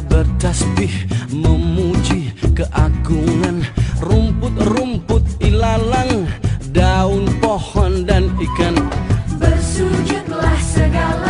Bertasbih memuji keagungan. Rumput-rumput ilalang Daun pohon dan ikan. Bersujudlah segala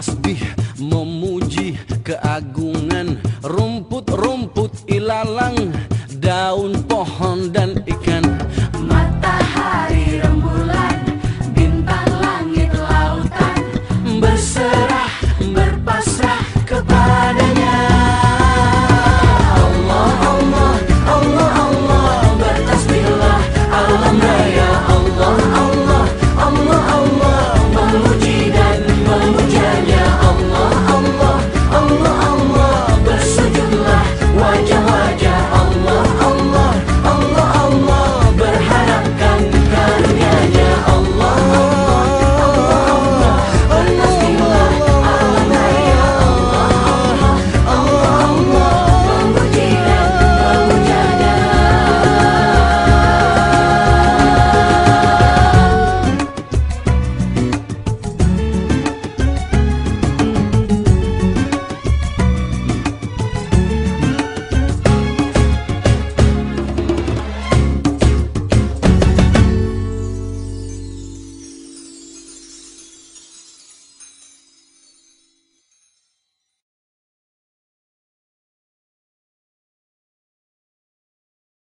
tasbih memuji keagungan